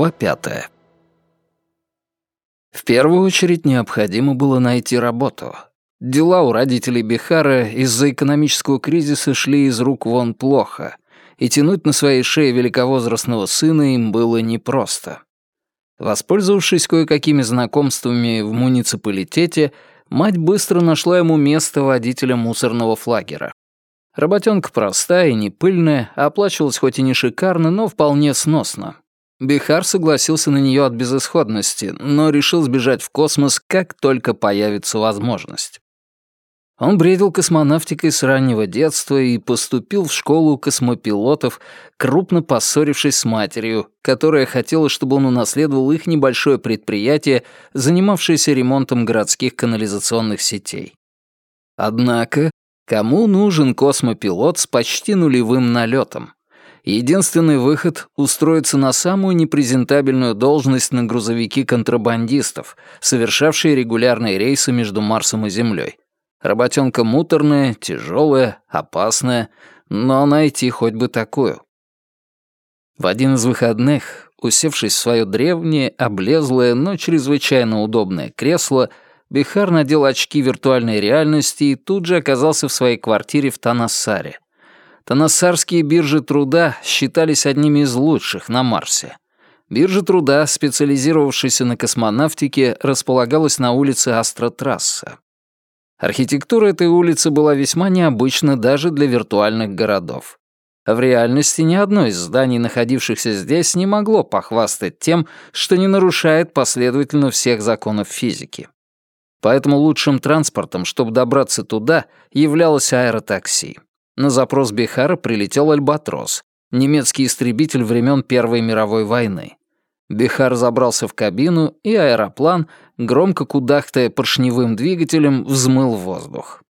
Глава пятая. В первую очередь необходимо было найти работу. Дела у родителей Бихара из-за экономического кризиса шли из рук вон плохо, и тянуть на своей шее великовозрастного сына им было непросто. Воспользовавшись кое-какими знакомствами в муниципалитете, мать быстро нашла ему место водителя мусорного флагера. Работенка простая и не пыльная, оплачивалась хоть и не шикарно, но вполне сносно. Бихар согласился на нее от безысходности, но решил сбежать в космос, как только появится возможность. Он бредил космонавтикой с раннего детства и поступил в школу космопилотов, крупно поссорившись с матерью, которая хотела, чтобы он унаследовал их небольшое предприятие, занимавшееся ремонтом городских канализационных сетей. Однако, кому нужен космопилот с почти нулевым налетом? Единственный выход — устроиться на самую непрезентабельную должность на грузовики контрабандистов, совершавшие регулярные рейсы между Марсом и Землей. Работенка муторная, тяжелая, опасная, но найти хоть бы такую. В один из выходных, усевшись в свое древнее, облезлое, но чрезвычайно удобное кресло, Бихар надел очки виртуальной реальности и тут же оказался в своей квартире в Танассаре — Танасарские биржи труда считались одними из лучших на Марсе. Биржа труда, специализировавшаяся на космонавтике, располагалась на улице Астротрасса. Архитектура этой улицы была весьма необычна даже для виртуальных городов. В реальности ни одно из зданий, находившихся здесь, не могло похвастать тем, что не нарушает последовательно всех законов физики. Поэтому лучшим транспортом, чтобы добраться туда, являлось аэротакси. На запрос Бихара прилетел «Альбатрос», немецкий истребитель времен Первой мировой войны. Бихар забрался в кабину, и аэроплан, громко кудахтая поршневым двигателем, взмыл воздух.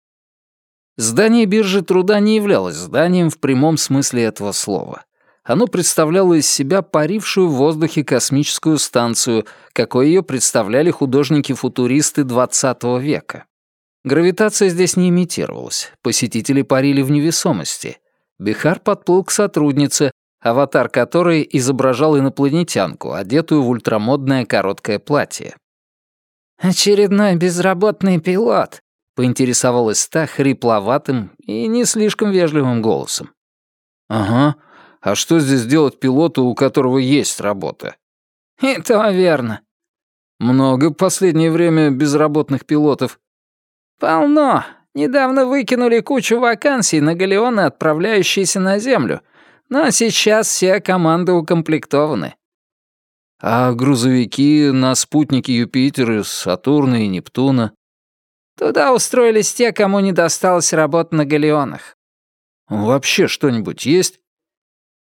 Здание биржи труда не являлось зданием в прямом смысле этого слова. Оно представляло из себя парившую в воздухе космическую станцию, какой ее представляли художники-футуристы XX века. Гравитация здесь не имитировалась, посетители парили в невесомости. Бихар подплыл к сотруднице, аватар которой изображал инопланетянку, одетую в ультрамодное короткое платье. «Очередной безработный пилот», — поинтересовалась та хрипловатым и не слишком вежливым голосом. «Ага. А что здесь делать пилоту, у которого есть работа?» «И то верно». «Много в последнее время безработных пилотов», «Полно. Недавно выкинули кучу вакансий на галеоны, отправляющиеся на Землю. Но сейчас все команды укомплектованы». «А грузовики на спутники Юпитера, Сатурна и Нептуна?» «Туда устроились те, кому не досталось работы на галеонах». «Вообще что-нибудь есть?»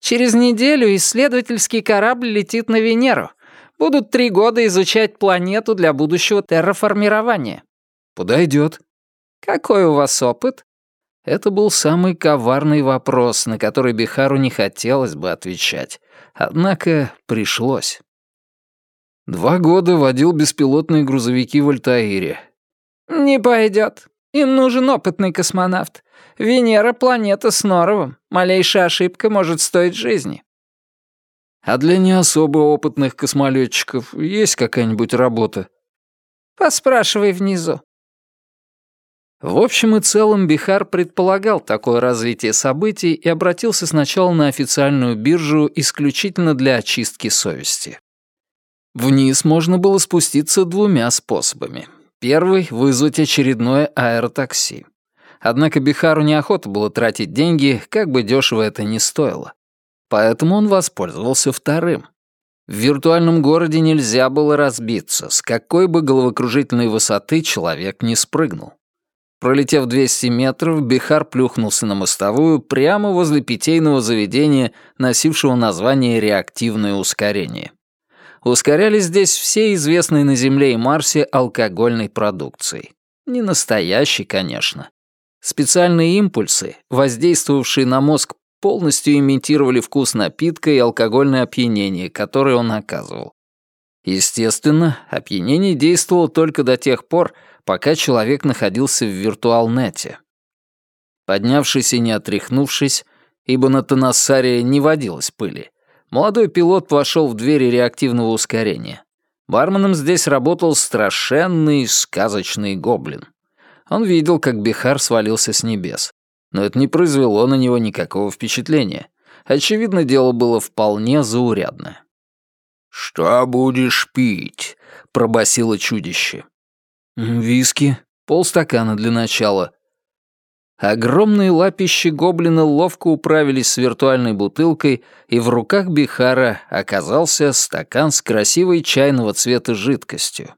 «Через неделю исследовательский корабль летит на Венеру. Будут три года изучать планету для будущего терраформирования». «Подойдет. «Какой у вас опыт?» Это был самый коварный вопрос, на который Бихару не хотелось бы отвечать. Однако пришлось. Два года водил беспилотные грузовики в Альтаире. «Не пойдет. Им нужен опытный космонавт. Венера — планета с норовом. Малейшая ошибка может стоить жизни». «А для не особо опытных космолетчиков есть какая-нибудь работа?» «Поспрашивай внизу. В общем и целом Бихар предполагал такое развитие событий и обратился сначала на официальную биржу исключительно для очистки совести. Вниз можно было спуститься двумя способами. Первый — вызвать очередное аэротакси. Однако Бихару неохота было тратить деньги, как бы дешево это ни стоило. Поэтому он воспользовался вторым. В виртуальном городе нельзя было разбиться, с какой бы головокружительной высоты человек не спрыгнул. Пролетев 200 метров, Бихар плюхнулся на мостовую прямо возле питейного заведения, носившего название «реактивное ускорение». Ускорялись здесь все известные на Земле и Марсе алкогольной продукции. Не настоящий, конечно. Специальные импульсы, воздействовавшие на мозг, полностью имитировали вкус напитка и алкогольное опьянение, которое он оказывал. Естественно, опьянение действовало только до тех пор, пока человек находился в виртуалнете. Поднявшись и не отряхнувшись, ибо на Танасаре не водилось пыли, Молодой пилот вошел в двери реактивного ускорения. Барменом здесь работал страшенный сказочный гоблин. Он видел, как Бихар свалился с небес. Но это не произвело на него никакого впечатления. Очевидно, дело было вполне заурядное. «Что будешь пить?» — пробасило чудище. «Виски. Полстакана для начала. Огромные лапищи гоблина ловко управились с виртуальной бутылкой, и в руках Бихара оказался стакан с красивой чайного цвета жидкостью.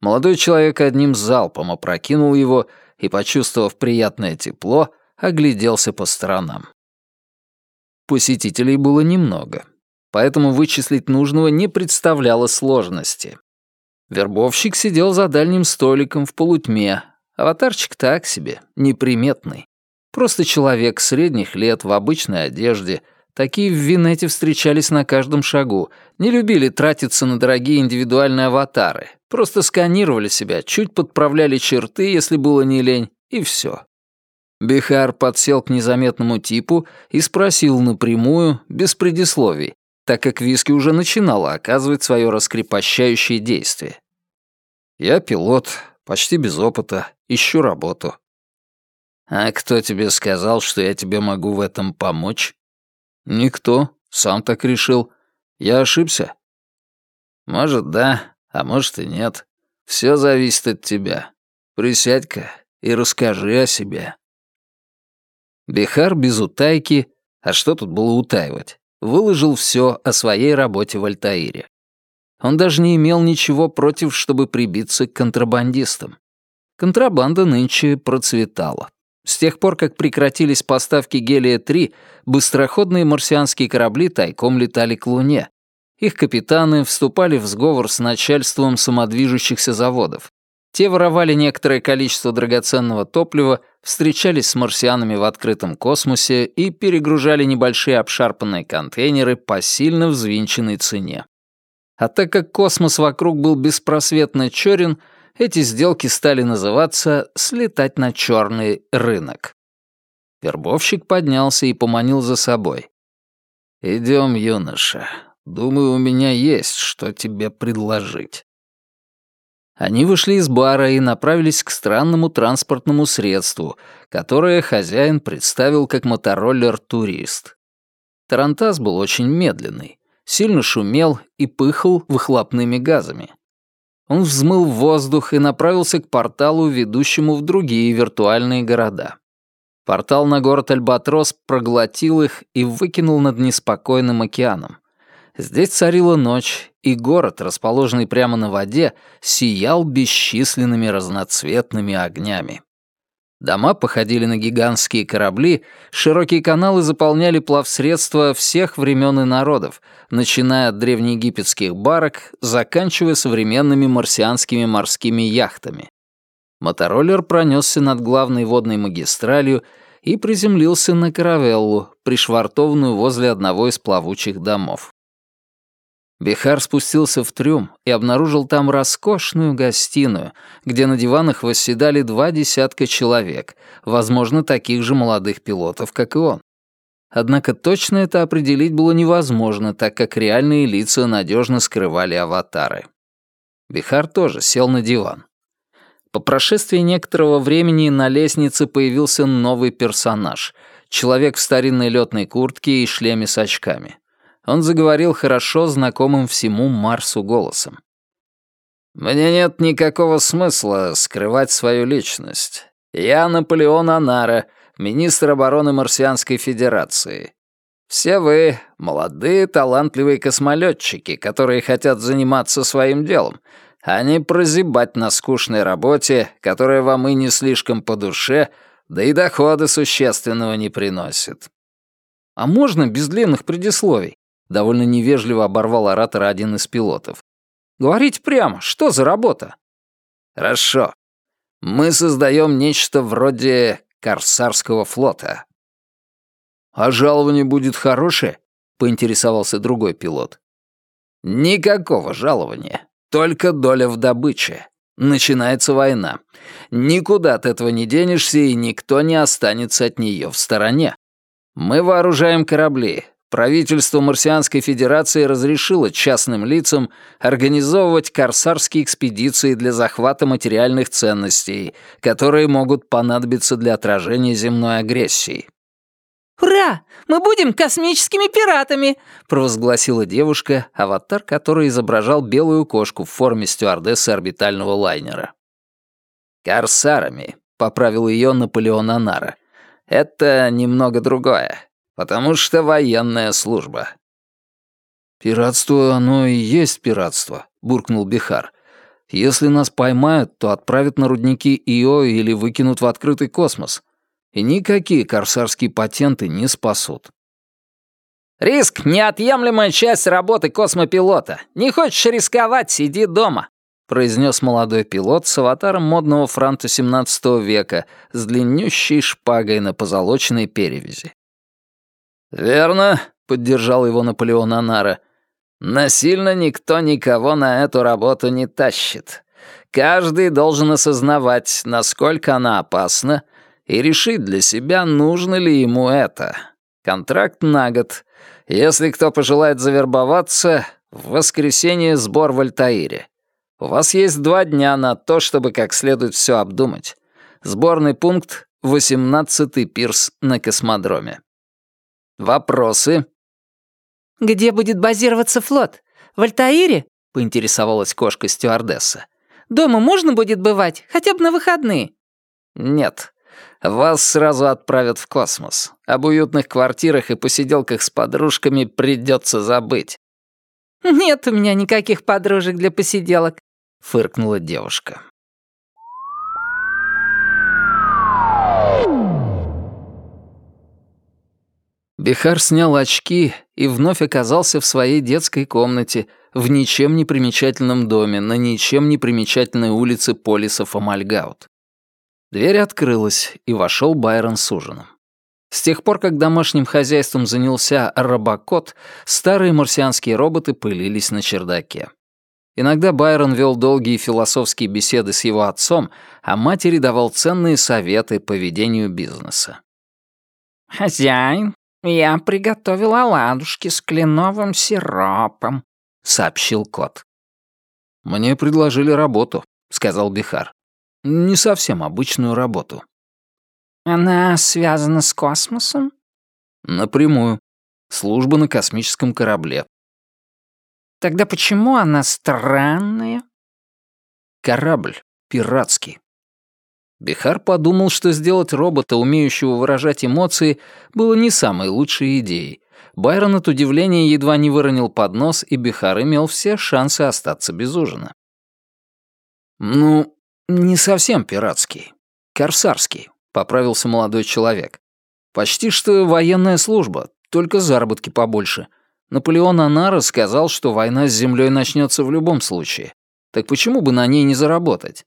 Молодой человек одним залпом опрокинул его и, почувствовав приятное тепло, огляделся по сторонам. Посетителей было немного, поэтому вычислить нужного не представляло сложности. Вербовщик сидел за дальним столиком в полутьме, Аватарчик так себе, неприметный. Просто человек средних лет в обычной одежде. Такие в Винете встречались на каждом шагу. Не любили тратиться на дорогие индивидуальные аватары. Просто сканировали себя, чуть подправляли черты, если было не лень, и все. Бихар подсел к незаметному типу и спросил напрямую, без предисловий, так как виски уже начинала оказывать свое раскрепощающее действие. «Я пилот, почти без опыта, ищу работу». «А кто тебе сказал, что я тебе могу в этом помочь?» «Никто, сам так решил. Я ошибся?» «Может, да, а может и нет. Все зависит от тебя. Присядь-ка и расскажи о себе». Бихар без утайки, а что тут было утаивать, выложил все о своей работе в Альтаире. Он даже не имел ничего против, чтобы прибиться к контрабандистам. Контрабанда нынче процветала. С тех пор, как прекратились поставки гелия-3, быстроходные марсианские корабли тайком летали к Луне. Их капитаны вступали в сговор с начальством самодвижущихся заводов. Те воровали некоторое количество драгоценного топлива, встречались с марсианами в открытом космосе и перегружали небольшие обшарпанные контейнеры по сильно взвинченной цене. А так как космос вокруг был беспросветно черен, эти сделки стали называться «слетать на черный рынок». Вербовщик поднялся и поманил за собой. «Идем, юноша. Думаю, у меня есть, что тебе предложить». Они вышли из бара и направились к странному транспортному средству, которое хозяин представил как мотороллер-турист. Тарантас был очень медленный сильно шумел и пыхал выхлопными газами. Он взмыл в воздух и направился к порталу, ведущему в другие виртуальные города. Портал на город Альбатрос проглотил их и выкинул над неспокойным океаном. Здесь царила ночь, и город, расположенный прямо на воде, сиял бесчисленными разноцветными огнями. Дома походили на гигантские корабли, широкие каналы заполняли плавсредства всех времен и народов, начиная от древнеегипетских барок, заканчивая современными марсианскими морскими яхтами. Мотороллер пронесся над главной водной магистралью и приземлился на каравеллу, пришвартованную возле одного из плавучих домов. Бихар спустился в трюм и обнаружил там роскошную гостиную, где на диванах восседали два десятка человек, возможно, таких же молодых пилотов, как и он. Однако точно это определить было невозможно, так как реальные лица надежно скрывали аватары. Бихар тоже сел на диван. По прошествии некоторого времени на лестнице появился новый персонаж — человек в старинной летной куртке и шлеме с очками он заговорил хорошо знакомым всему Марсу голосом. «Мне нет никакого смысла скрывать свою личность. Я Наполеон Анара, министр обороны Марсианской Федерации. Все вы — молодые талантливые космолетчики, которые хотят заниматься своим делом, а не прозябать на скучной работе, которая вам и не слишком по душе, да и дохода существенного не приносит. А можно без длинных предисловий? Довольно невежливо оборвал оратора один из пилотов. «Говорите прямо, что за работа?» «Хорошо. Мы создаем нечто вроде корсарского флота». «А жалование будет хорошее?» — поинтересовался другой пилот. «Никакого жалования, только доля в добыче. Начинается война. Никуда от этого не денешься, и никто не останется от нее в стороне. Мы вооружаем корабли, правительство Марсианской Федерации разрешило частным лицам организовывать корсарские экспедиции для захвата материальных ценностей, которые могут понадобиться для отражения земной агрессии. «Ура! Мы будем космическими пиратами!» — провозгласила девушка, аватар которой изображал белую кошку в форме стюардессы орбитального лайнера. «Корсарами», — поправил ее Наполеон Анара. «Это немного другое, потому что военная служба». «Пиратство, оно и есть пиратство», — буркнул Бихар. «Если нас поймают, то отправят на рудники Ио или выкинут в открытый космос и никакие корсарские патенты не спасут. «Риск — неотъемлемая часть работы космопилота. Не хочешь рисковать — сиди дома», — произнес молодой пилот с аватаром модного франта XVII века с длиннющей шпагой на позолоченной перевязи. «Верно», — поддержал его Наполеон Анара. «Насильно никто никого на эту работу не тащит. Каждый должен осознавать, насколько она опасна, и решить для себя, нужно ли ему это. Контракт на год. Если кто пожелает завербоваться, в воскресенье сбор в Альтаире. У вас есть два дня на то, чтобы как следует все обдумать. Сборный пункт — 18-й пирс на космодроме. Вопросы? «Где будет базироваться флот? В Альтаире?» — поинтересовалась кошка-стюардесса. «Дома можно будет бывать, хотя бы на выходные?» «Нет. Вас сразу отправят в космос. Об уютных квартирах и посиделках с подружками придется забыть». «Нет у меня никаких подружек для посиделок», — фыркнула девушка. Бихар снял очки и вновь оказался в своей детской комнате, в ничем не примечательном доме, на ничем не примечательной улице Полиса Фомальгаут. Дверь открылась, и вошел Байрон с ужином. С тех пор, как домашним хозяйством занялся робокот, старые марсианские роботы пылились на чердаке. Иногда Байрон вел долгие философские беседы с его отцом, а матери давал ценные советы по ведению бизнеса. «Хозяин, я приготовил оладушки с кленовым сиропом», — сообщил кот. «Мне предложили работу», — сказал Бихар. Не совсем обычную работу. Она связана с космосом? Напрямую. Служба на космическом корабле. Тогда почему она странная? Корабль пиратский. Бихар подумал, что сделать робота, умеющего выражать эмоции, было не самой лучшей идеей. Байрон от удивления едва не выронил поднос, и Бихар имел все шансы остаться без ужина. «Ну, «Не совсем пиратский. Корсарский», — поправился молодой человек. «Почти что военная служба, только заработки побольше. Наполеон Анара сказал, что война с землей начнется в любом случае. Так почему бы на ней не заработать?»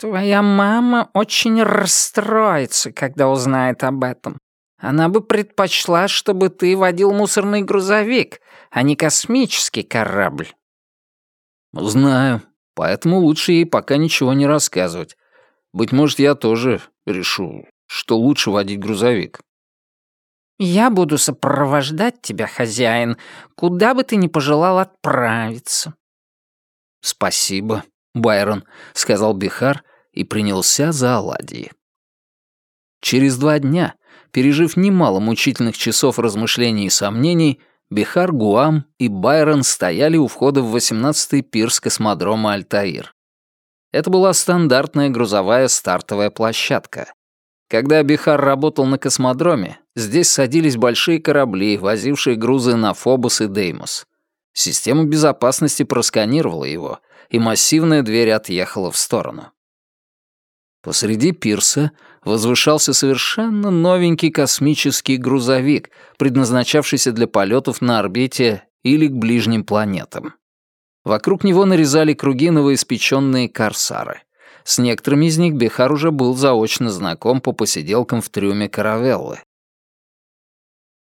«Твоя мама очень расстроится, когда узнает об этом. Она бы предпочла, чтобы ты водил мусорный грузовик, а не космический корабль». «Знаю», Поэтому лучше ей пока ничего не рассказывать. Быть может, я тоже решу, что лучше водить грузовик. «Я буду сопровождать тебя, хозяин, куда бы ты ни пожелал отправиться». «Спасибо, Байрон», — сказал Бихар и принялся за оладьи. Через два дня, пережив немало мучительных часов размышлений и сомнений, Бихар Гуам и Байрон стояли у входа в 18-й пирс космодрома Альтаир. Это была стандартная грузовая стартовая площадка. Когда Бихар работал на космодроме, здесь садились большие корабли, возившие грузы на Фобос и Деймос. Система безопасности просканировала его, и массивная дверь отъехала в сторону. Посреди пирса возвышался совершенно новенький космический грузовик, предназначавшийся для полетов на орбите или к ближним планетам. Вокруг него нарезали круги новоиспеченные корсары. С некоторыми из них Бехар уже был заочно знаком по посиделкам в трюме каравеллы.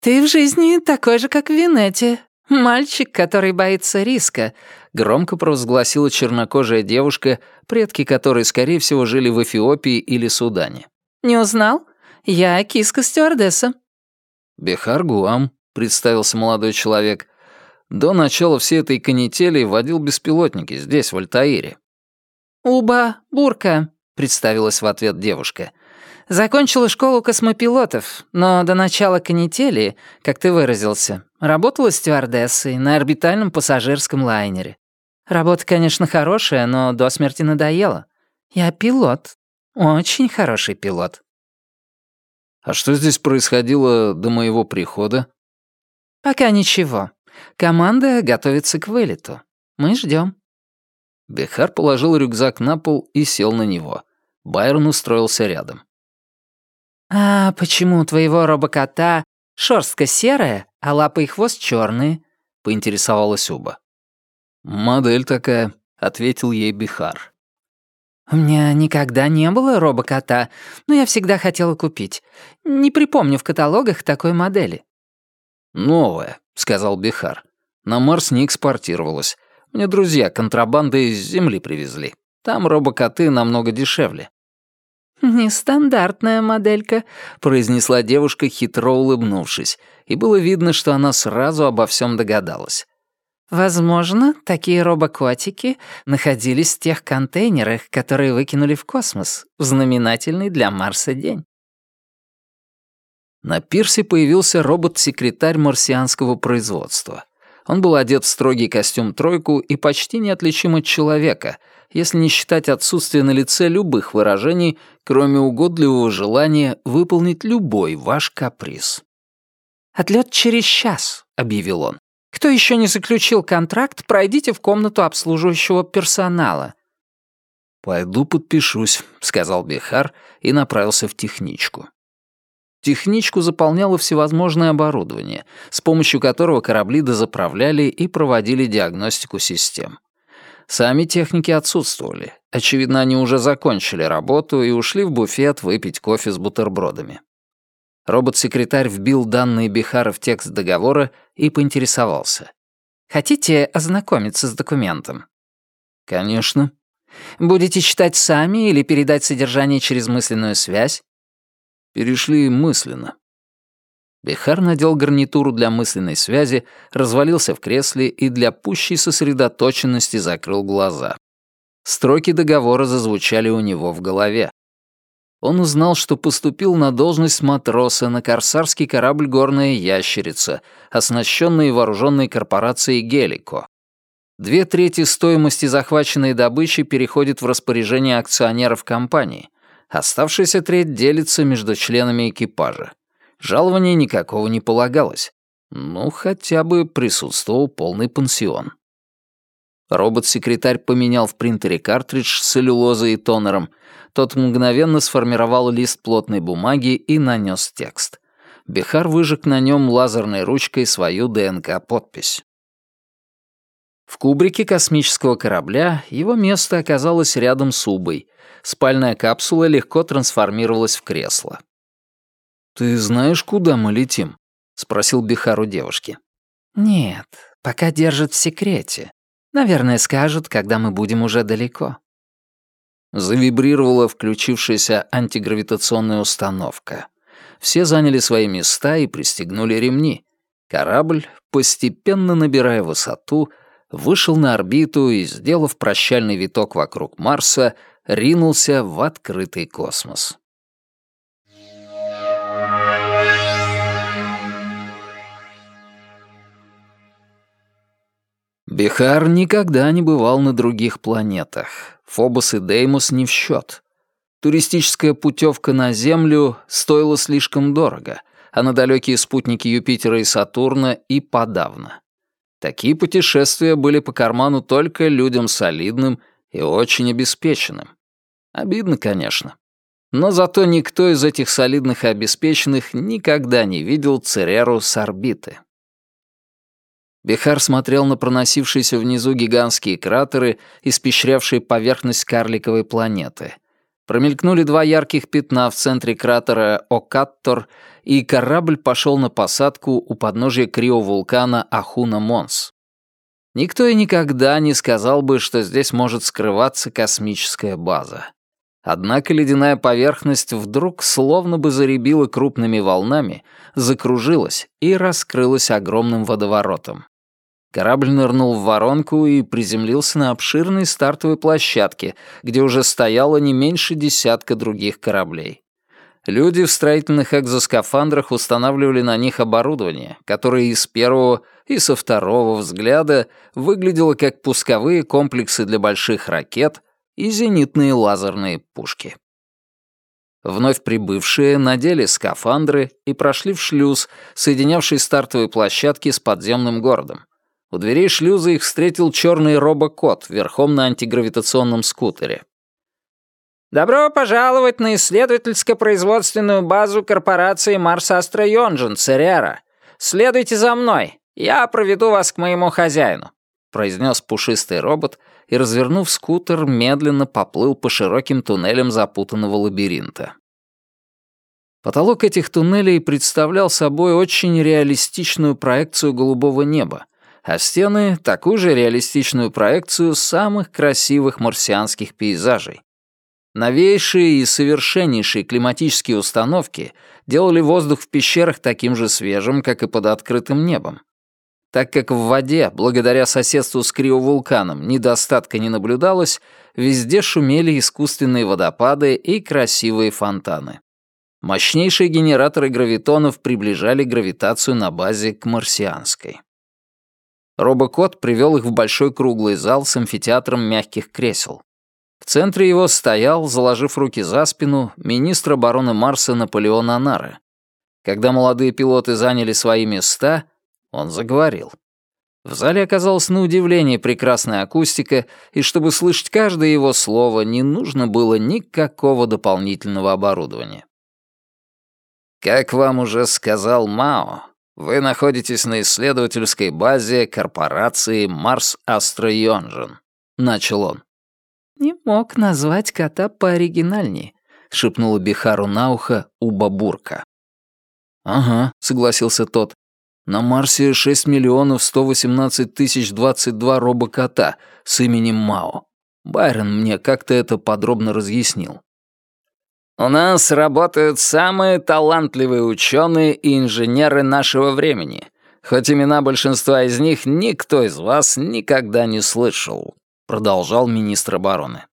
«Ты в жизни такой же, как в Венете. Мальчик, который боится риска», — громко провозгласила чернокожая девушка, предки которой, скорее всего, жили в Эфиопии или Судане. «Не узнал? Я киска-стюардесса». «Бехар Гуам», представился молодой человек. До начала всей этой канители водил беспилотники здесь, в Альтаире. «Уба Бурка», — представилась в ответ девушка. «Закончила школу космопилотов, но до начала канители, как ты выразился, работала стюардессой на орбитальном пассажирском лайнере. Работа, конечно, хорошая, но до смерти надоела. Я пилот. Очень хороший пилот». «А что здесь происходило до моего прихода?» «Пока ничего. Команда готовится к вылету. Мы ждем. Бехар положил рюкзак на пол и сел на него. Байрон устроился рядом. «А почему у твоего робокота шерстка серая, а лапы и хвост черные?» — поинтересовалась Уба. «Модель такая», — ответил ей Бихар. «У меня никогда не было робокота, но я всегда хотела купить. Не припомню в каталогах такой модели». «Новая», — сказал Бихар. «На Марс не экспортировалась. Мне друзья контрабанды из земли привезли. Там робокоты намного дешевле». «Нестандартная моделька», — произнесла девушка, хитро улыбнувшись, и было видно, что она сразу обо всем догадалась. «Возможно, такие робокотики находились в тех контейнерах, которые выкинули в космос в знаменательный для Марса день». На пирсе появился робот-секретарь марсианского производства. Он был одет в строгий костюм-тройку и почти неотличим от человека, если не считать отсутствие на лице любых выражений, кроме угодливого желания выполнить любой ваш каприз. «Отлет через час», — объявил он. «Кто еще не заключил контракт, пройдите в комнату обслуживающего персонала». «Пойду подпишусь», — сказал Бихар и направился в техничку. Техничку заполняло всевозможное оборудование, с помощью которого корабли дозаправляли и проводили диагностику систем. Сами техники отсутствовали. Очевидно, они уже закончили работу и ушли в буфет выпить кофе с бутербродами. Робот-секретарь вбил данные Бихара в текст договора и поинтересовался. «Хотите ознакомиться с документом?» «Конечно». «Будете читать сами или передать содержание через мысленную связь?» Перешли мысленно. Бихар надел гарнитуру для мысленной связи, развалился в кресле и для пущей сосредоточенности закрыл глаза. Строки договора зазвучали у него в голове. Он узнал, что поступил на должность матроса на корсарский корабль «Горная ящерица», оснащенный и вооруженный корпорацией «Гелико». Две трети стоимости захваченной добычи переходит в распоряжение акционеров компании, Оставшаяся треть делится между членами экипажа. Жалования никакого не полагалось. Ну, хотя бы присутствовал полный пансион. Робот-секретарь поменял в принтере картридж с целлюлозой и тонером. Тот мгновенно сформировал лист плотной бумаги и нанес текст. Бихар выжег на нем лазерной ручкой свою ДНК-подпись. В кубрике космического корабля его место оказалось рядом с Убой, спальная капсула легко трансформировалась в кресло. «Ты знаешь, куда мы летим?» — спросил Бихар у девушки. «Нет, пока держат в секрете. Наверное, скажут, когда мы будем уже далеко». Завибрировала включившаяся антигравитационная установка. Все заняли свои места и пристегнули ремни. Корабль, постепенно набирая высоту, вышел на орбиту и, сделав прощальный виток вокруг Марса, ринулся в открытый космос. Бихар никогда не бывал на других планетах. Фобос и Деймос не в счет. Туристическая путевка на Землю стоила слишком дорого, а на далекие спутники Юпитера и Сатурна и подавно. Такие путешествия были по карману только людям солидным и очень обеспеченным. Обидно, конечно. Но зато никто из этих солидных и обеспеченных никогда не видел Цереру с орбиты. Бихар смотрел на проносившиеся внизу гигантские кратеры, испещрявшие поверхность карликовой планеты. Промелькнули два ярких пятна в центре кратера Окаттор, и корабль пошел на посадку у подножия криовулкана Ахуна-Монс. Никто и никогда не сказал бы, что здесь может скрываться космическая база. Однако ледяная поверхность вдруг словно бы заребила крупными волнами, закружилась и раскрылась огромным водоворотом. Корабль нырнул в воронку и приземлился на обширной стартовой площадке, где уже стояло не меньше десятка других кораблей. Люди в строительных экзоскафандрах устанавливали на них оборудование, которое и с первого, и со второго взгляда выглядело как пусковые комплексы для больших ракет и зенитные лазерные пушки. Вновь прибывшие надели скафандры и прошли в шлюз, соединявший стартовые площадки с подземным городом. У дверей шлюза их встретил черный робокот верхом на антигравитационном скутере. «Добро пожаловать на исследовательско-производственную базу корпорации Марс Астро Йонжин, Церера. Следуйте за мной, я проведу вас к моему хозяину», произнес пушистый робот — и, развернув скутер, медленно поплыл по широким туннелям запутанного лабиринта. Потолок этих туннелей представлял собой очень реалистичную проекцию голубого неба, а стены — такую же реалистичную проекцию самых красивых марсианских пейзажей. Новейшие и совершеннейшие климатические установки делали воздух в пещерах таким же свежим, как и под открытым небом. Так как в воде, благодаря соседству с криовулканом, недостатка не наблюдалось, везде шумели искусственные водопады и красивые фонтаны. Мощнейшие генераторы гравитонов приближали гравитацию на базе к марсианской. Робокот привел их в большой круглый зал с амфитеатром мягких кресел. В центре его стоял, заложив руки за спину, министр обороны Марса Наполеон Анары. Когда молодые пилоты заняли свои места — он заговорил. В зале оказалась на удивление прекрасная акустика, и чтобы слышать каждое его слово, не нужно было никакого дополнительного оборудования. «Как вам уже сказал Мао, вы находитесь на исследовательской базе корпорации Марс Астро Йонжин», — начал он. «Не мог назвать кота пооригинальнее», — шепнула Бихару на ухо Уба Бурка. «Ага», — согласился тот. На Марсе 6 миллионов 118 тысяч 22 робокота с именем Мао. Байрон мне как-то это подробно разъяснил. У нас работают самые талантливые ученые и инженеры нашего времени, хоть имена большинства из них никто из вас никогда не слышал», — продолжал министр обороны.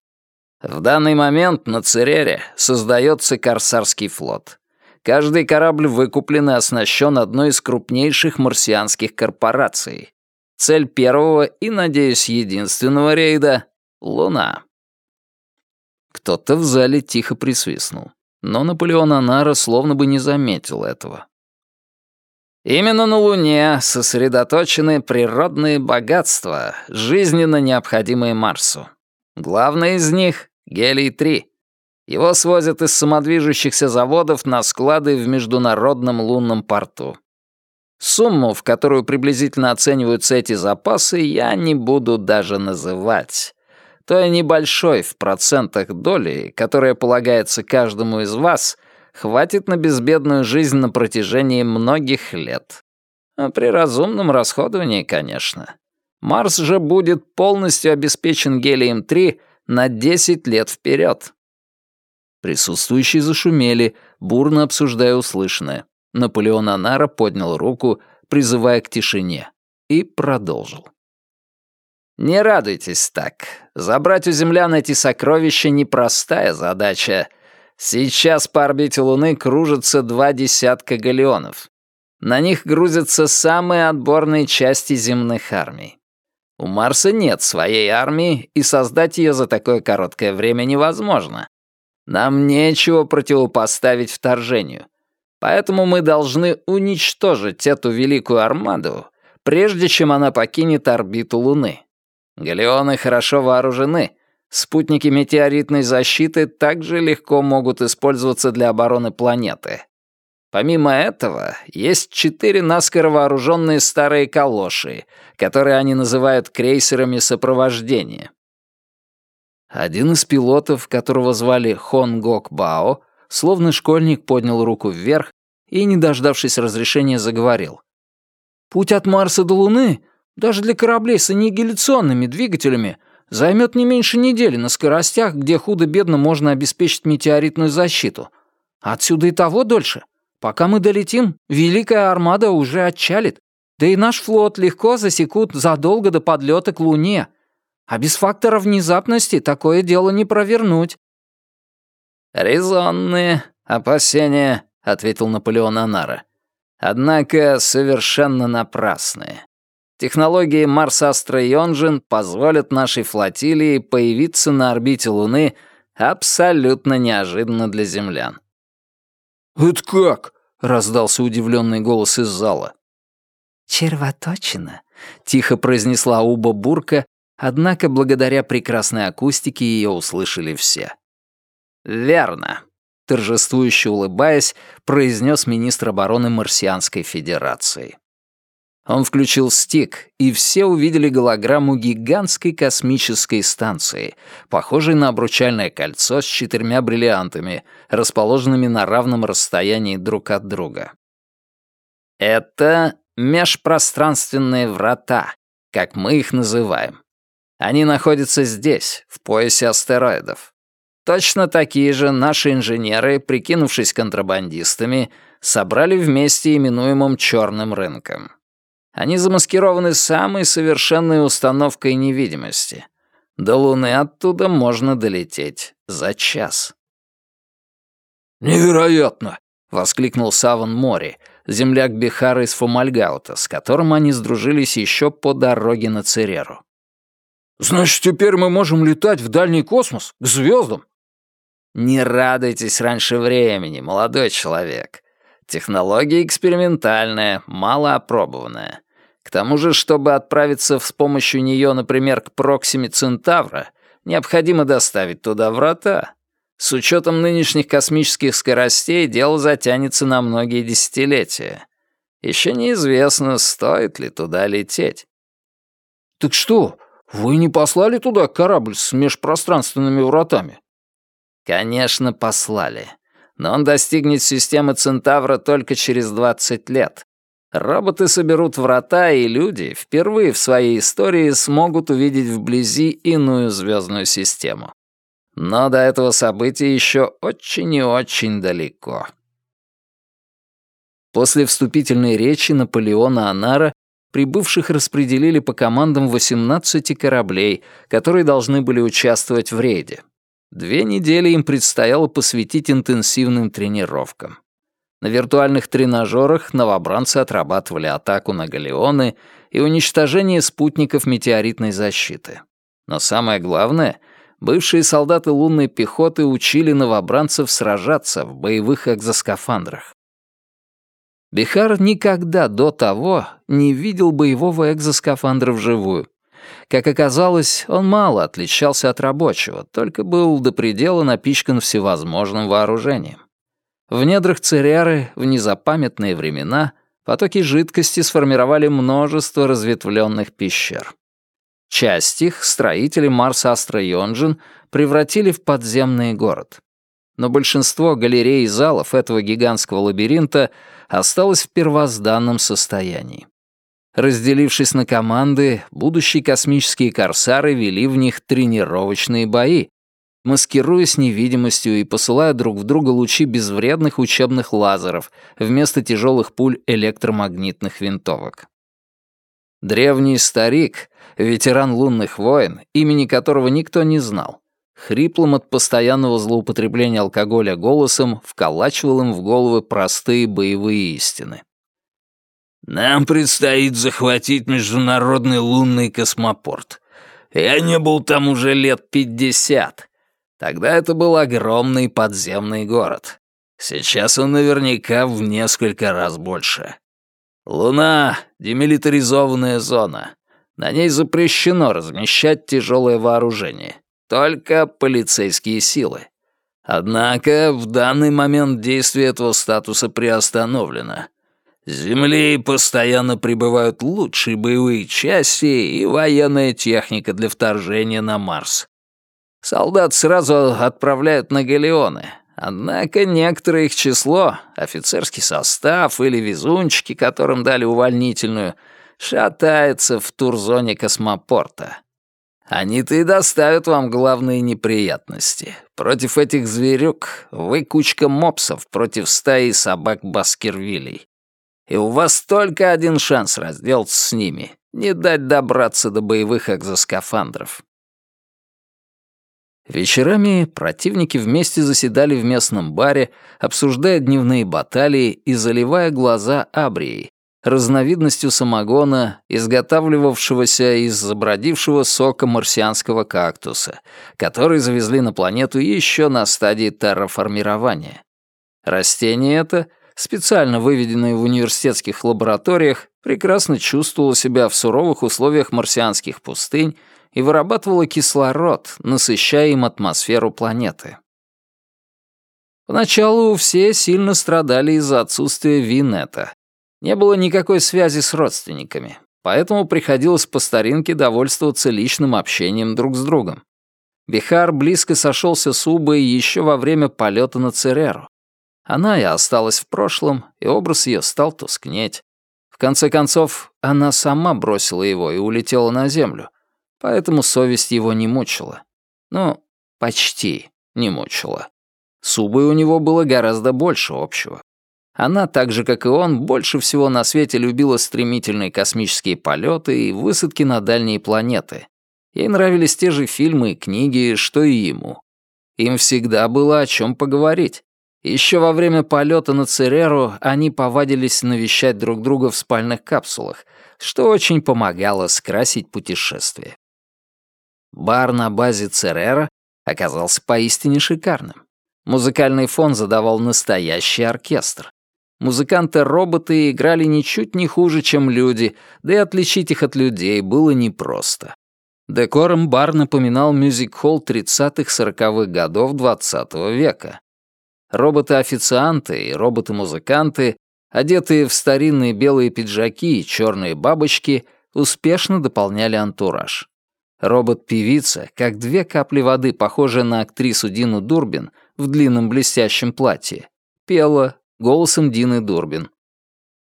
«В данный момент на Церере создается Корсарский флот. Каждый корабль выкуплен и оснащен одной из крупнейших марсианских корпораций. Цель первого и, надеюсь, единственного рейда — Луна. Кто-то в зале тихо присвистнул, но Наполеон Анара словно бы не заметил этого. Именно на Луне сосредоточены природные богатства, жизненно необходимые Марсу. Главное из них — гелий-3. Его свозят из самодвижущихся заводов на склады в Международном лунном порту. Сумму, в которую приблизительно оцениваются эти запасы, я не буду даже называть. Той небольшой в процентах доли, которая полагается каждому из вас, хватит на безбедную жизнь на протяжении многих лет. А при разумном расходовании, конечно. Марс же будет полностью обеспечен гелием-3 на 10 лет вперед. Присутствующие зашумели, бурно обсуждая услышанное. Наполеон Анара поднял руку, призывая к тишине, и продолжил. «Не радуйтесь так. Забрать у землян эти сокровища — непростая задача. Сейчас по орбите Луны кружатся два десятка галеонов. На них грузятся самые отборные части земных армий. У Марса нет своей армии, и создать ее за такое короткое время невозможно. Нам нечего противопоставить вторжению. Поэтому мы должны уничтожить эту великую армаду, прежде чем она покинет орбиту Луны. Галеоны хорошо вооружены. Спутники метеоритной защиты также легко могут использоваться для обороны планеты. Помимо этого, есть четыре наскоро вооруженные старые калоши, которые они называют крейсерами сопровождения. Один из пилотов, которого звали Хон Гок Бао, словно школьник поднял руку вверх и, не дождавшись разрешения, заговорил. «Путь от Марса до Луны, даже для кораблей с аннигиляционными двигателями, Займет не меньше недели на скоростях, где худо-бедно можно обеспечить метеоритную защиту. Отсюда и того дольше. Пока мы долетим, Великая Армада уже отчалит. Да и наш флот легко засекут задолго до подлета к Луне. А без фактора внезапности такое дело не провернуть. «Резонные опасения», — ответил Наполеон Анара. «Однако совершенно напрасные. Технологии Марс-Астро Йонжин позволят нашей флотилии появиться на орбите Луны абсолютно неожиданно для землян. «Это как?» — раздался удивленный голос из зала. «Червоточина», — тихо произнесла Уба Бурка, однако благодаря прекрасной акустике ее услышали все. «Верно», — торжествующе улыбаясь, произнес министр обороны Марсианской Федерации. Он включил стик, и все увидели голограмму гигантской космической станции, похожей на обручальное кольцо с четырьмя бриллиантами, расположенными на равном расстоянии друг от друга. Это межпространственные врата, как мы их называем. Они находятся здесь, в поясе астероидов. Точно такие же наши инженеры, прикинувшись контрабандистами, собрали вместе именуемым черным рынком. Они замаскированы самой совершенной установкой невидимости. До Луны оттуда можно долететь за час. «Невероятно!» — воскликнул Саван Мори, земляк Бихара из Фомальгаута, с которым они сдружились еще по дороге на Цереру. «Значит, теперь мы можем летать в дальний космос, к звездам?» «Не радуйтесь раньше времени, молодой человек. Технология экспериментальная, малоопробованная. К тому же, чтобы отправиться с помощью нее, например, к Проксиме Центавра, необходимо доставить туда врата. С учетом нынешних космических скоростей дело затянется на многие десятилетия. Еще неизвестно, стоит ли туда лететь. «Так что, вы не послали туда корабль с межпространственными вратами?» «Конечно, послали но он достигнет системы Центавра только через 20 лет. Роботы соберут врата, и люди впервые в своей истории смогут увидеть вблизи иную звездную систему. Но до этого события еще очень и очень далеко. После вступительной речи Наполеона Анара прибывших распределили по командам 18 кораблей, которые должны были участвовать в рейде. Две недели им предстояло посвятить интенсивным тренировкам. На виртуальных тренажерах новобранцы отрабатывали атаку на галеоны и уничтожение спутников метеоритной защиты. Но самое главное, бывшие солдаты лунной пехоты учили новобранцев сражаться в боевых экзоскафандрах. Бихар никогда до того не видел боевого экзоскафандра вживую, как оказалось, он мало отличался от рабочего, только был до предела напичкан всевозможным вооружением. В недрах Цереры в незапамятные времена потоки жидкости сформировали множество разветвленных пещер. Часть их строители Марса Астра Йонджин превратили в подземный город. Но большинство галерей и залов этого гигантского лабиринта осталось в первозданном состоянии. Разделившись на команды, будущие космические корсары вели в них тренировочные бои, маскируясь невидимостью и посылая друг в друга лучи безвредных учебных лазеров вместо тяжелых пуль электромагнитных винтовок. Древний старик, ветеран лунных войн, имени которого никто не знал, хриплым от постоянного злоупотребления алкоголя голосом вколачивал им в головы простые боевые истины. Нам предстоит захватить международный лунный космопорт. Я не был там уже лет пятьдесят. Тогда это был огромный подземный город. Сейчас он наверняка в несколько раз больше. Луна — демилитаризованная зона. На ней запрещено размещать тяжелое вооружение. Только полицейские силы. Однако в данный момент действие этого статуса приостановлено. Земли постоянно прибывают лучшие боевые части и военная техника для вторжения на Марс. Солдат сразу отправляют на галеоны, однако некоторое их число, офицерский состав или везунчики, которым дали увольнительную, шатается в турзоне космопорта. Они-то и доставят вам главные неприятности. Против этих зверюк вы кучка мопсов против стаи собак Баскервилей. И у вас только один шанс разделаться с ними, не дать добраться до боевых экзоскафандров. Вечерами противники вместе заседали в местном баре, обсуждая дневные баталии и заливая глаза абрией, разновидностью самогона, изготавливавшегося из забродившего сока марсианского кактуса, который завезли на планету еще на стадии терраформирования. Растение это, специально выведенное в университетских лабораториях, прекрасно чувствовало себя в суровых условиях марсианских пустынь и вырабатывало кислород, насыщая им атмосферу планеты. Поначалу все сильно страдали из-за отсутствия винета, не было никакой связи с родственниками, поэтому приходилось по старинке довольствоваться личным общением друг с другом. Бихар близко сошелся с Убой еще во время полета на Цереру. Она и осталась в прошлом, и образ ее стал тускнеть. В конце концов, она сама бросила его и улетела на Землю, поэтому совесть его не мучила. Ну, почти не мучила. С Убой у него было гораздо больше общего. Она, так же как и он, больше всего на свете любила стремительные космические полеты и высадки на дальние планеты. Ей нравились те же фильмы и книги, что и ему. Им всегда было о чем поговорить. Еще во время полета на Цереру они повадились навещать друг друга в спальных капсулах, что очень помогало скрасить путешествие. Бар на базе Церера оказался поистине шикарным. Музыкальный фон задавал настоящий оркестр. Музыканты-роботы играли ничуть не хуже, чем люди, да и отличить их от людей было непросто. Декором бар напоминал мюзик-холл 30-40-х годов XX -го века. Роботы-официанты и роботы-музыканты, одетые в старинные белые пиджаки и черные бабочки, успешно дополняли антураж. Робот-певица, как две капли воды, похожая на актрису Дину Дурбин в длинном блестящем платье, пела, голосом Дины Дурбин.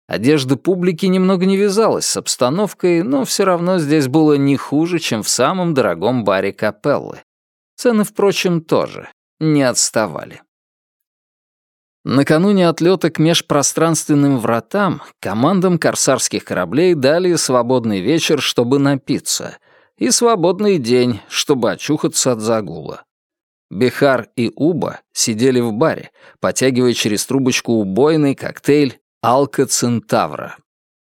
Одежда публики немного не вязалась с обстановкой, но все равно здесь было не хуже, чем в самом дорогом баре Капеллы. Цены, впрочем, тоже не отставали. Накануне отлета к межпространственным вратам командам корсарских кораблей дали свободный вечер, чтобы напиться, и свободный день, чтобы очухаться от загула. Бихар и Уба сидели в баре, потягивая через трубочку убойный коктейль «Алка Центавра».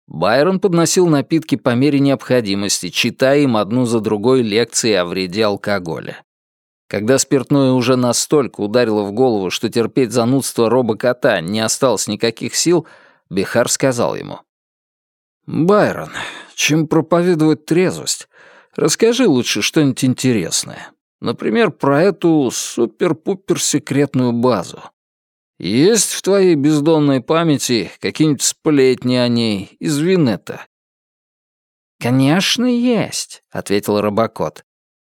Байрон подносил напитки по мере необходимости, читая им одну за другой лекции о вреде алкоголя. Когда спиртное уже настолько ударило в голову, что терпеть занудство роба-кота не осталось никаких сил, Бихар сказал ему. «Байрон, чем проповедовать трезвость, расскажи лучше что-нибудь интересное. Например, про эту супер-пупер-секретную базу. Есть в твоей бездонной памяти какие-нибудь сплетни о ней из Винета?» «Конечно, есть», — ответил Робокот.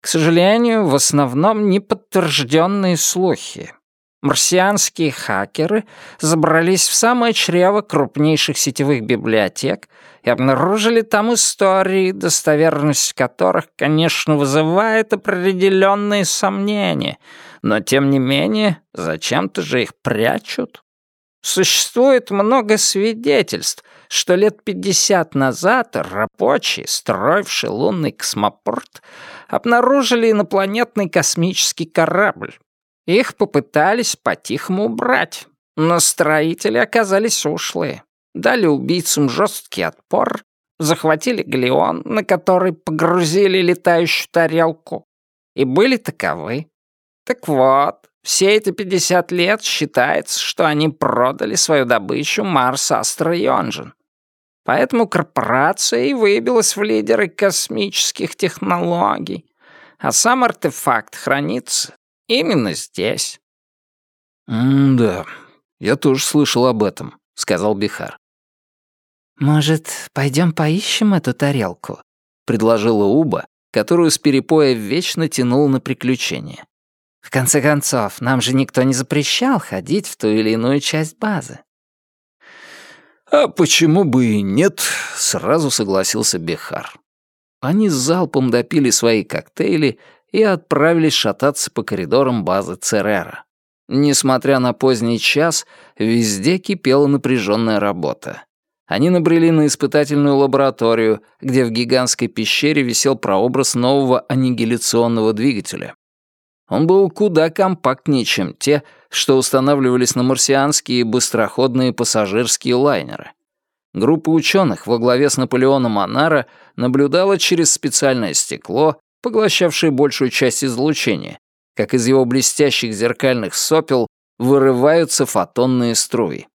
«К сожалению, в основном неподтвержденные слухи. Марсианские хакеры забрались в самое чрево крупнейших сетевых библиотек и обнаружили там истории, достоверность которых, конечно, вызывает определенные сомнения, но, тем не менее, зачем-то же их прячут. Существует много свидетельств, что лет пятьдесят назад рабочие, строившие лунный космопорт, обнаружили инопланетный космический корабль, их попытались по-тихому убрать, но строители оказались ушлые. Дали убийцам жесткий отпор, захватили галеон, на который погрузили летающую тарелку, и были таковы. Так вот, все эти 50 лет считается, что они продали свою добычу Марс Астро Йонжин. Поэтому корпорация и выбилась в лидеры космических технологий. А сам артефакт хранится Именно здесь». «М-да, я тоже слышал об этом», — сказал Бихар. «Может, пойдем поищем эту тарелку?» — предложила Уба, которую с перепоя вечно тянул на приключения. «В конце концов, нам же никто не запрещал ходить в ту или иную часть базы». «А почему бы и нет?» — сразу согласился Бихар. они с залпом допили свои коктейли и отправились шататься по коридорам базы Церера. Несмотря на поздний час, везде кипела напряженная работа. Они набрели на испытательную лабораторию, где в гигантской пещере висел прообраз нового аннигиляционного двигателя. Он был куда компактнее, чем те, что устанавливались на марсианские быстроходные пассажирские лайнеры. Группа ученых во главе с Наполеоном Анара наблюдала через специальное стекло, поглощавшее большую часть излучения, как из его блестящих зеркальных сопел вырываются фотонные струи.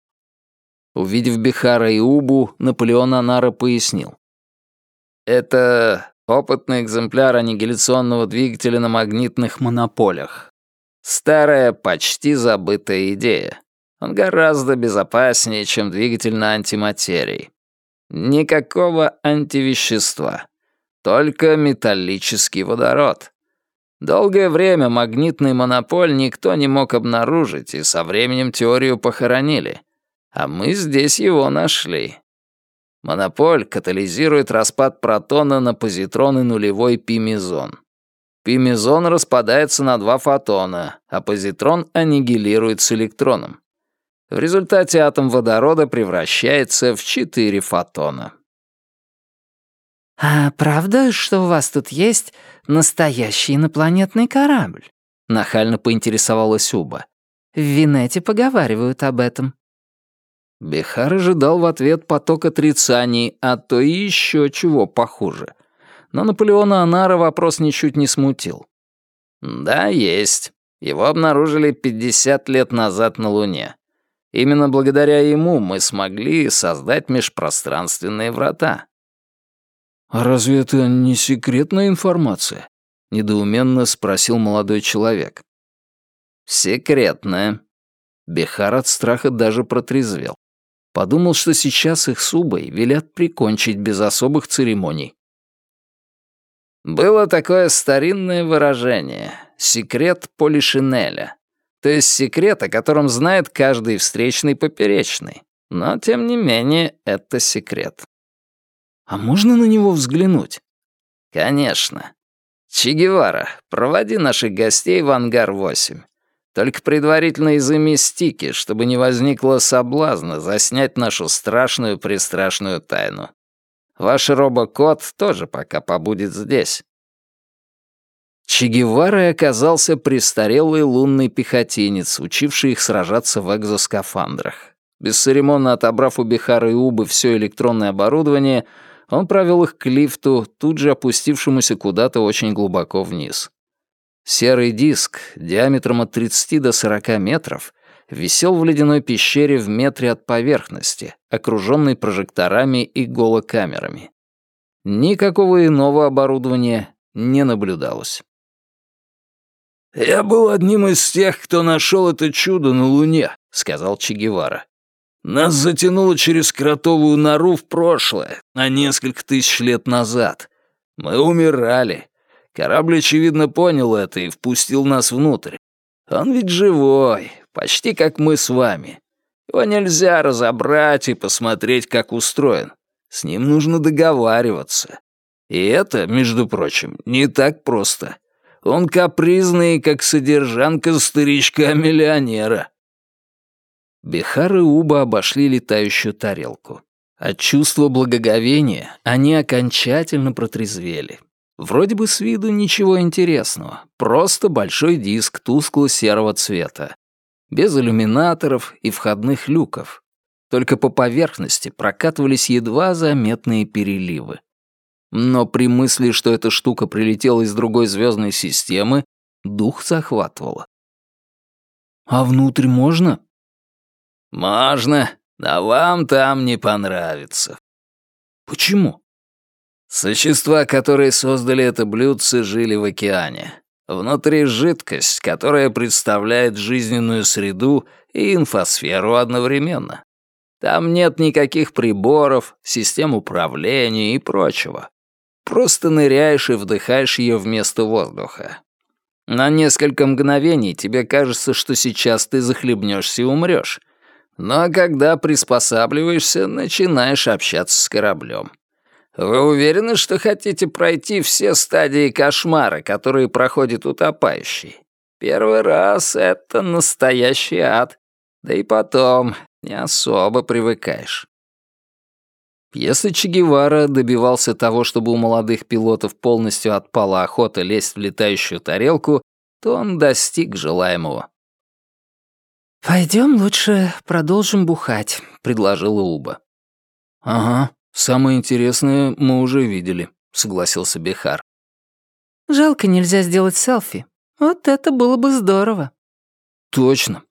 Увидев Бихара и Убу, Наполеон Анара пояснил. «Это опытный экземпляр аннигиляционного двигателя на магнитных монополях. Старая, почти забытая идея. Он гораздо безопаснее, чем двигатель на антиматерии. Никакого антивещества. Только металлический водород. Долгое время магнитный монополь никто не мог обнаружить, и со временем теорию похоронили. А мы здесь его нашли. Монополь катализирует распад протона на позитроны нулевой пимезон. Пимезон распадается на два фотона, а позитрон аннигилирует с электроном. В результате атом водорода превращается в четыре фотона. «А правда, что у вас тут есть настоящий инопланетный корабль?» — нахально поинтересовалась Уба. «В Винете поговаривают об этом». Бехар ожидал в ответ поток отрицаний, а то и еще чего похуже. Но Наполеона Анара вопрос ничуть не смутил. «Да, есть. Его обнаружили 50 лет назад на Луне. Именно благодаря ему мы смогли создать межпространственные врата. «А разве это не секретная информация?» — недоуменно спросил молодой человек. «Секретная». Бехар от страха даже протрезвел. Подумал, что сейчас их с велят прикончить без особых церемоний. Было такое старинное выражение «секрет Полишинеля», то есть секрет, о котором знает каждый встречный поперечный. Но, тем не менее, это секрет. А можно на него взглянуть? Конечно. Че Гевара, проводи наших гостей в ангар 8. Только предварительно изыми стики, чтобы не возникло соблазна заснять нашу страшную-престрашную тайну. Ваш робокот тоже пока побудет здесь. Че Гевара оказался престарелый лунный пехотинец, учивший их сражаться в экзоскафандрах. Бесцеремонно отобрав у Бихара и Убы все электронное оборудование, он провел их к лифту, тут же опустившемуся куда-то очень глубоко вниз. Серый диск, диаметром от 30 до 40 метров, висел в ледяной пещере в метре от поверхности, окруженный прожекторами и голокамерами. Никакого иного оборудования не наблюдалось. «Я был одним из тех, кто нашел это чудо на Луне», — сказал Че Гевара. Нас затянуло через кротовую нору в прошлое, на несколько тысяч лет назад. Мы умирали. Корабль, очевидно, понял это и впустил нас внутрь. Он ведь живой, почти как мы с вами. Его нельзя разобрать и посмотреть, как устроен. С ним нужно договариваться. И это, между прочим, не так просто. Он капризный, как содержанка старичка-миллионера. Бихар и Уба обошли летающую тарелку. От чувства благоговения они окончательно протрезвели. Вроде бы с виду ничего интересного, просто большой диск тускло-серого цвета. Без иллюминаторов и входных люков. Только по поверхности прокатывались едва заметные переливы. Но при мысли, что эта штука прилетела из другой звездной системы, дух захватывало. «А внутрь можно?» «Можно, но вам там не понравится». «Почему?» Существа, которые создали это блюдце, жили в океане. Внутри жидкость, которая представляет жизненную среду и инфосферу одновременно. Там нет никаких приборов, систем управления и прочего. Просто ныряешь и вдыхаешь ее вместо воздуха. На несколько мгновений тебе кажется, что сейчас ты захлебнешься и умрешь. Но когда приспосабливаешься, начинаешь общаться с кораблем. «Вы уверены, что хотите пройти все стадии кошмара, которые проходит утопающий? Первый раз — это настоящий ад. Да и потом не особо привыкаешь». Если Че Гевара добивался того, чтобы у молодых пилотов полностью отпала охота лезть в летающую тарелку, то он достиг желаемого. «Пойдем лучше продолжим бухать», — предложила Уба. «Ага, самое интересное мы уже видели», — согласился Бихар. «Жалко, нельзя сделать селфи. Вот это было бы здорово». «Точно.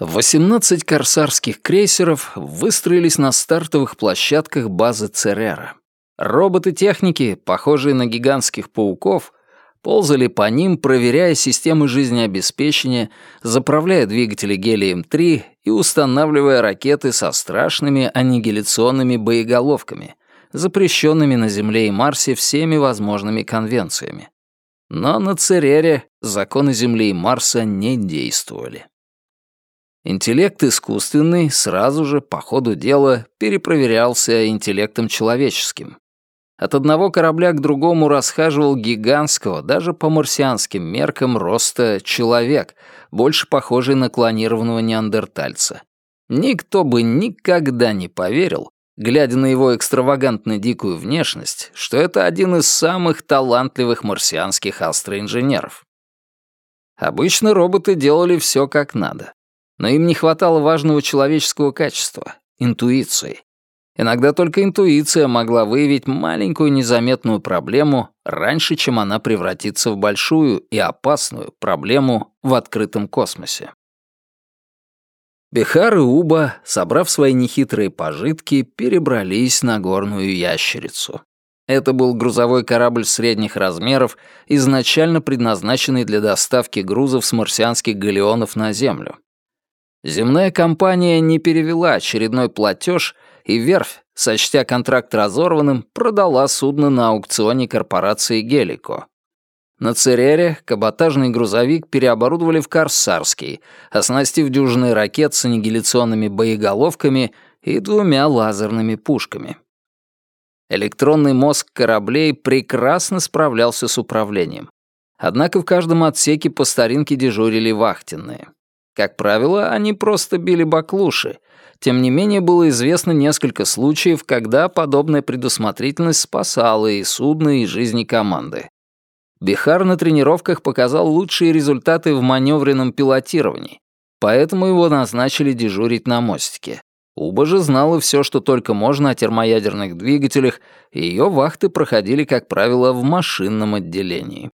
Восемнадцать корсарских крейсеров выстроились на стартовых площадках базы Церера. Роботы-техники, похожие на гигантских пауков, ползали по ним, проверяя системы жизнеобеспечения, заправляя двигатели гелием-3 и устанавливая ракеты со страшными аннигиляционными боеголовками, запрещенными на Земле и Марсе всеми возможными конвенциями. Но на Церере законы Земли и Марса не действовали. Интеллект искусственный сразу же, по ходу дела, перепроверялся интеллектом человеческим. От одного корабля к другому расхаживал гигантского, даже по марсианским меркам, роста человек, больше похожий на клонированного неандертальца. Никто бы никогда не поверил, глядя на его экстравагантно дикую внешность, что это один из самых талантливых марсианских астроинженеров. Обычно роботы делали все как надо. Но им не хватало важного человеческого качества — интуиции. Иногда только интуиция могла выявить маленькую незаметную проблему раньше, чем она превратится в большую и опасную проблему в открытом космосе. Бехар и Уба, собрав свои нехитрые пожитки, перебрались на горную ящерицу. Это был грузовой корабль средних размеров, изначально предназначенный для доставки грузов с марсианских галеонов на Землю. Земная компания не перевела очередной платеж, и верфь, сочтя контракт разорванным, продала судно на аукционе корпорации «Гелико». На Церере каботажный грузовик переоборудовали в «Корсарский», оснастив дюжины ракет с аннигиляционными боеголовками и двумя лазерными пушками. Электронный мозг кораблей прекрасно справлялся с управлением. Однако в каждом отсеке по старинке дежурили вахтенные. Как правило, они просто били баклуши. Тем не менее, было известно несколько случаев, когда подобная предусмотрительность спасала и судно, и жизни команды. Бихар на тренировках показал лучшие результаты в маневренном пилотировании, поэтому его назначили дежурить на мостике. Уба же знала все, что только можно о термоядерных двигателях, и ее вахты проходили, как правило, в машинном отделении.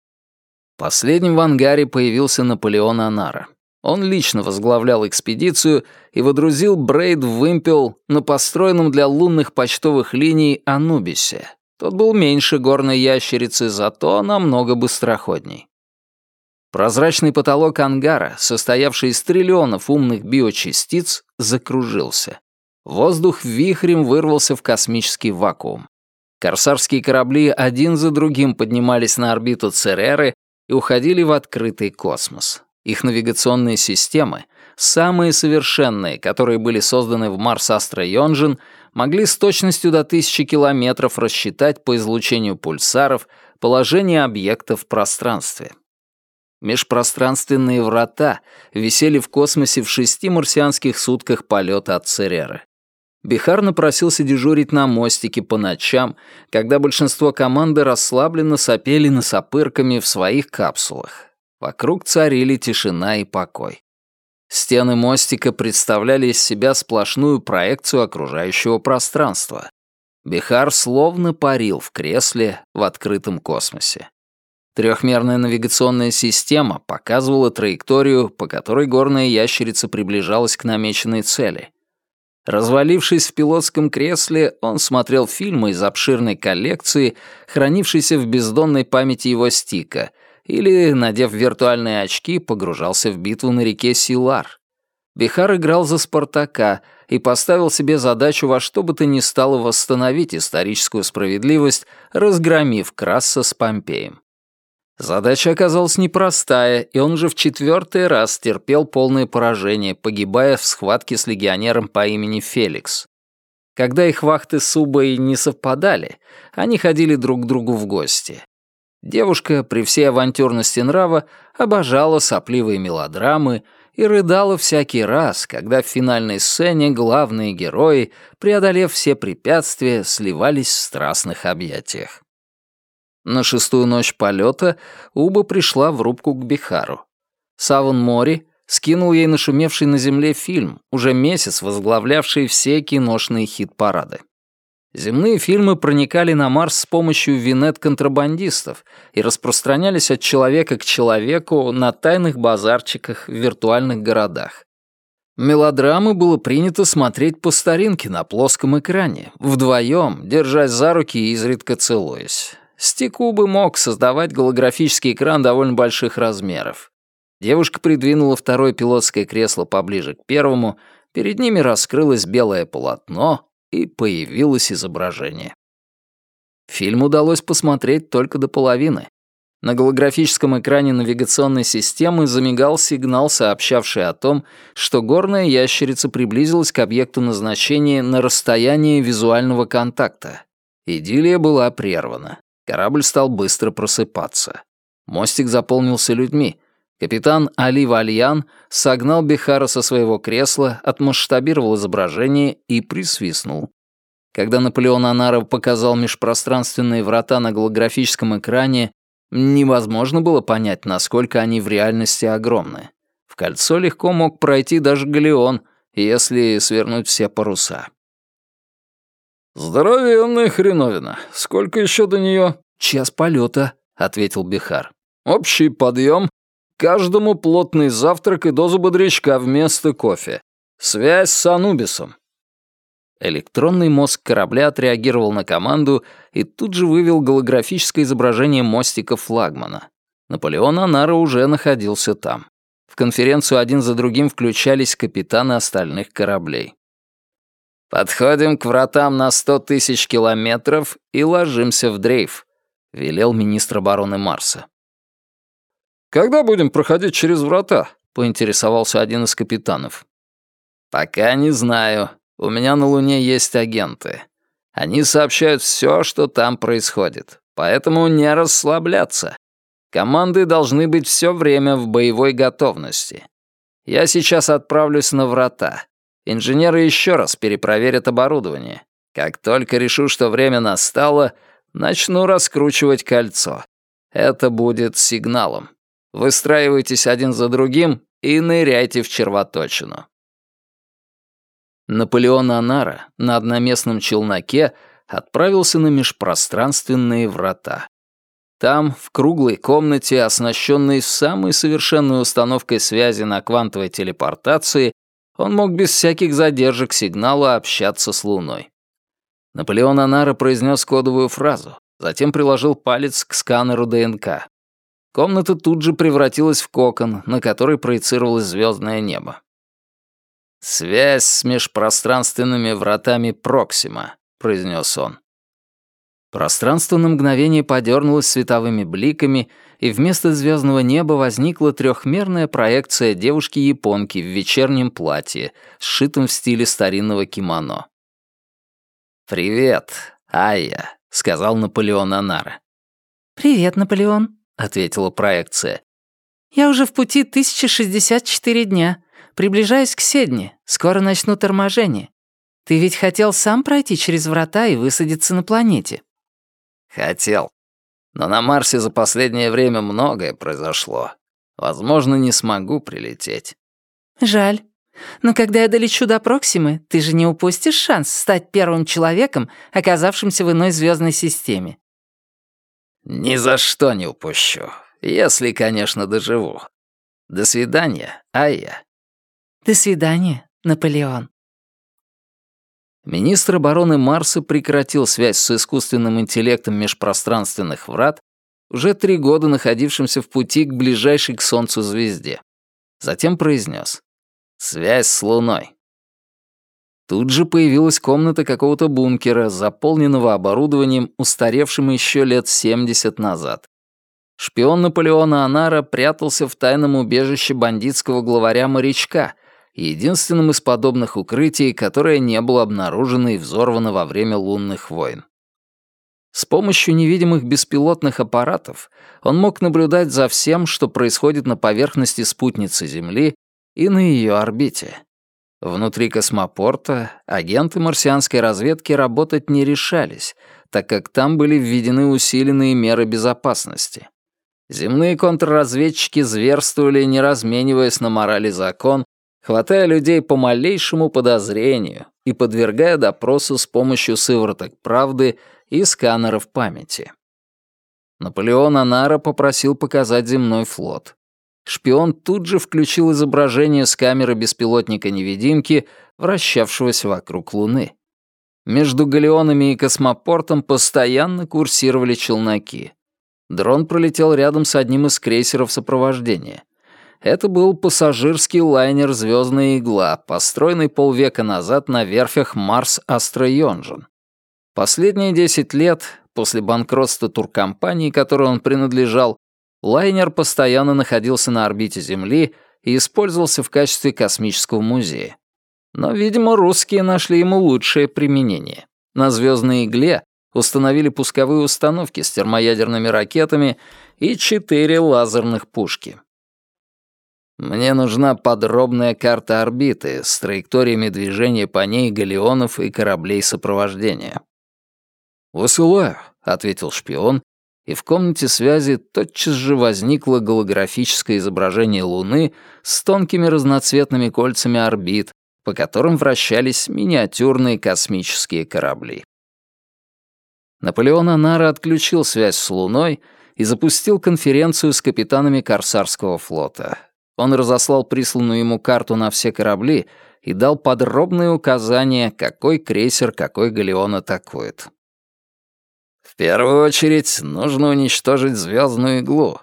Последним в ангаре появился Наполеон Анара. Он лично возглавлял экспедицию и водрузил Брейд в вымпел на построенном для лунных почтовых линий Анубисе. Тот был меньше горной ящерицы, зато намного быстроходней. Прозрачный потолок ангара, состоявший из триллионов умных биочастиц, закружился. Воздух вихрем вырвался в космический вакуум. Корсарские корабли один за другим поднимались на орбиту Цереры и уходили в открытый космос. Их навигационные системы, самые совершенные, которые были созданы в Марс Астро Йонжин, могли с точностью до тысячи километров рассчитать по излучению пульсаров положение объекта в пространстве. Межпространственные врата висели в космосе в шести марсианских сутках полета от Цереры. Бихар напросился дежурить на мостике по ночам, когда большинство команды расслабленно сопели носопырками в своих капсулах. Вокруг царили тишина и покой. Стены мостика представляли из себя сплошную проекцию окружающего пространства. Бихар словно парил в кресле в открытом космосе. Трехмерная навигационная система показывала траекторию, по которой горная ящерица приближалась к намеченной цели. Развалившись в пилотском кресле, он смотрел фильмы из обширной коллекции, хранившейся в бездонной памяти его стика — или, надев виртуальные очки, погружался в битву на реке Силар. Бихар играл за «Спартака» и поставил себе задачу во что бы то ни стало восстановить историческую справедливость, разгромив Краса с Помпеем. Задача оказалась непростая, и он уже в четвертый раз терпел полное поражение, погибая в схватке с легионером по имени Феликс. Когда их вахты с Убой не совпадали, они ходили друг к другу в гости. Девушка, при всей авантюрности нрава, обожала сопливые мелодрамы и рыдала всякий раз, когда в финальной сцене главные герои, преодолев все препятствия, сливались в страстных объятиях. На шестую ночь полета Уба пришла в рубку к Бихару. Саван Мори скинул ей нашумевший на земле фильм, уже месяц возглавлявший все киношные хит-парады. Земные фильмы проникали на Марс с помощью винет-контрабандистов и распространялись от человека к человеку на тайных базарчиках в виртуальных городах. Мелодрамы было принято смотреть по старинке на плоском экране, вдвоем, держась за руки и изредка целуясь. Стикубы мог создавать голографический экран довольно больших размеров. Девушка придвинула второе пилотское кресло поближе к первому, перед ними раскрылось белое полотно, и появилось изображение. Фильм удалось посмотреть только до половины. На голографическом экране навигационной системы замигал сигнал, сообщавший о том, что горная ящерица приблизилась к объекту назначения на расстоянии визуального контакта. Идиллия была прервана. Корабль стал быстро просыпаться. Мостик заполнился людьми. Капитан Али Вальян согнал Бихара со своего кресла, отмасштабировал изображение и присвистнул. Когда Наполеон Анаров показал межпространственные врата на голографическом экране, невозможно было понять, насколько они в реальности огромны. В кольцо легко мог пройти даже галеон, если свернуть все паруса. «Здоровенная хреновина. Сколько еще до нее?» «Час полета», — ответил Бихар. «Общий подъем Каждому плотный завтрак и дозу бодрячка вместо кофе. Связь с Анубисом. Электронный мозг корабля отреагировал на команду и тут же вывел голографическое изображение мостика флагмана. Наполеон Анара уже находился там. В конференцию один за другим включались капитаны остальных кораблей. «Подходим к вратам на сто тысяч километров и ложимся в дрейф», — велел министр обороны Марса. «Когда будем проходить через врата?» — поинтересовался один из капитанов. «Пока не знаю. У меня на Луне есть агенты. Они сообщают все, что там происходит. Поэтому не расслабляться. Команды должны быть все время в боевой готовности. Я сейчас отправлюсь на врата. Инженеры еще раз перепроверят оборудование. Как только решу, что время настало, начну раскручивать кольцо. Это будет сигналом. Выстраивайтесь один за другим и ныряйте в червоточину. Наполеон Анара на одноместном челноке отправился на межпространственные врата. Там, в круглой комнате, оснащенной самой совершенной установкой связи на квантовой телепортации, он мог без всяких задержек сигнала общаться с Луной. Наполеон Анара произнес кодовую фразу, затем приложил палец к сканеру ДНК. Комната тут же превратилась в кокон, на который проецировалось звездное небо. «Связь с межпространственными вратами Проксима», — произнес он. Пространство на мгновение подернулось световыми бликами, и вместо звездного неба возникла трехмерная проекция девушки-японки в вечернем платье, сшитом в стиле старинного кимоно. «Привет, Айя», — сказал Наполеон Анара. «Привет, Наполеон», — ответила проекция. «Я уже в пути 1064 дня. Приближаюсь к Седне. Скоро начну торможение. Ты ведь хотел сам пройти через врата и высадиться на планете?» «Хотел. Но на Марсе за последнее время многое произошло. Возможно, не смогу прилететь». «Жаль. Но когда я долечу до Проксимы, ты же не упустишь шанс стать первым человеком, оказавшимся в иной звездной системе. «Ни за что не упущу. Если, конечно, доживу. До свидания, Айя». «До свидания, Наполеон». Министр обороны Марса прекратил связь с искусственным интеллектом межпространственных врат, уже три года находившимся в пути к ближайшей к Солнцу звезде. Затем произнес «Связь с Луной». Тут же появилась комната какого-то бункера, заполненного оборудованием, устаревшим еще лет 70 назад. Шпион Наполеона Анара прятался в тайном убежище бандитского главаря-морячка, единственном из подобных укрытий, которое не было обнаружено и взорвано во время лунных войн. С помощью невидимых беспилотных аппаратов он мог наблюдать за всем, что происходит на поверхности спутницы Земли и на ее орбите. Внутри космопорта агенты марсианской разведки работать не решались, так как там были введены усиленные меры безопасности. Земные контрразведчики зверствовали, не размениваясь на морали закон, хватая людей по малейшему подозрению и подвергая допросу с помощью сывороток правды и сканеров памяти. Наполеон Анара попросил показать земной флот. Шпион тут же включил изображение с камеры беспилотника-невидимки, вращавшегося вокруг Луны. Между галеонами и космопортом постоянно курсировали челноки. Дрон пролетел рядом с одним из крейсеров сопровождения. Это был пассажирский лайнер «Звездная игла», построенный полвека назад на верфях Марс Астро-Йонжен. Последние 10 лет, после банкротства туркомпании, которой он принадлежал, лайнер постоянно находился на орбите Земли и использовался в качестве космического музея. Но, видимо, русские нашли ему лучшее применение. На «Звездной игле» установили пусковые установки с термоядерными ракетами и четыре лазерных пушки. Мне нужна подробная карта орбиты с траекториями движения по ней галеонов и кораблей сопровождения. «Высылаю», — ответил шпион, и в комнате связи тотчас же возникло голографическое изображение Луны с тонкими разноцветными кольцами орбит, по которым вращались миниатюрные космические корабли. Наполеон Анара отключил связь с Луной и запустил конференцию с капитанами Корсарского флота. Он разослал присланную ему карту на все корабли и дал подробные указания, какой крейсер какой галеон атакует. В первую очередь нужно уничтожить звездную иглу.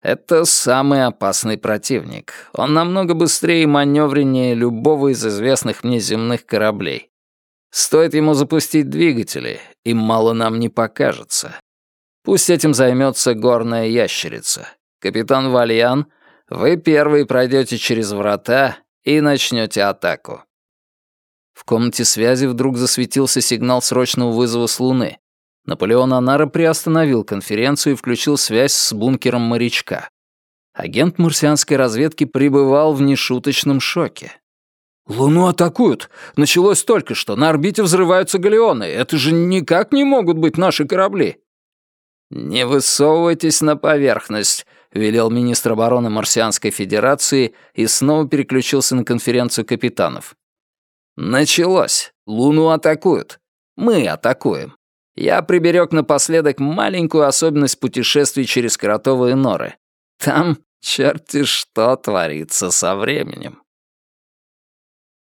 Это самый опасный противник. Он намного быстрее и маневреннее любого из известных мне земных кораблей. Стоит ему запустить двигатели, и мало нам не покажется. Пусть этим займется горная ящерица. Капитан Вальян, вы первый пройдете через врата и начнете атаку. В комнате связи вдруг засветился сигнал срочного вызова с Луны. Наполеон Анара приостановил конференцию и включил связь с бункером морячка. Агент марсианской разведки пребывал в нешуточном шоке. «Луну атакуют! Началось только что, на орбите взрываются галеоны. Это же никак не могут быть наши корабли!» «Не высовывайтесь на поверхность», — велел министр обороны Марсианской Федерации и снова переключился на конференцию капитанов. «Началось. Луну атакуют. Мы атакуем. Я приберег напоследок маленькую особенность путешествий через кротовые норы. Там черти что творится со временем.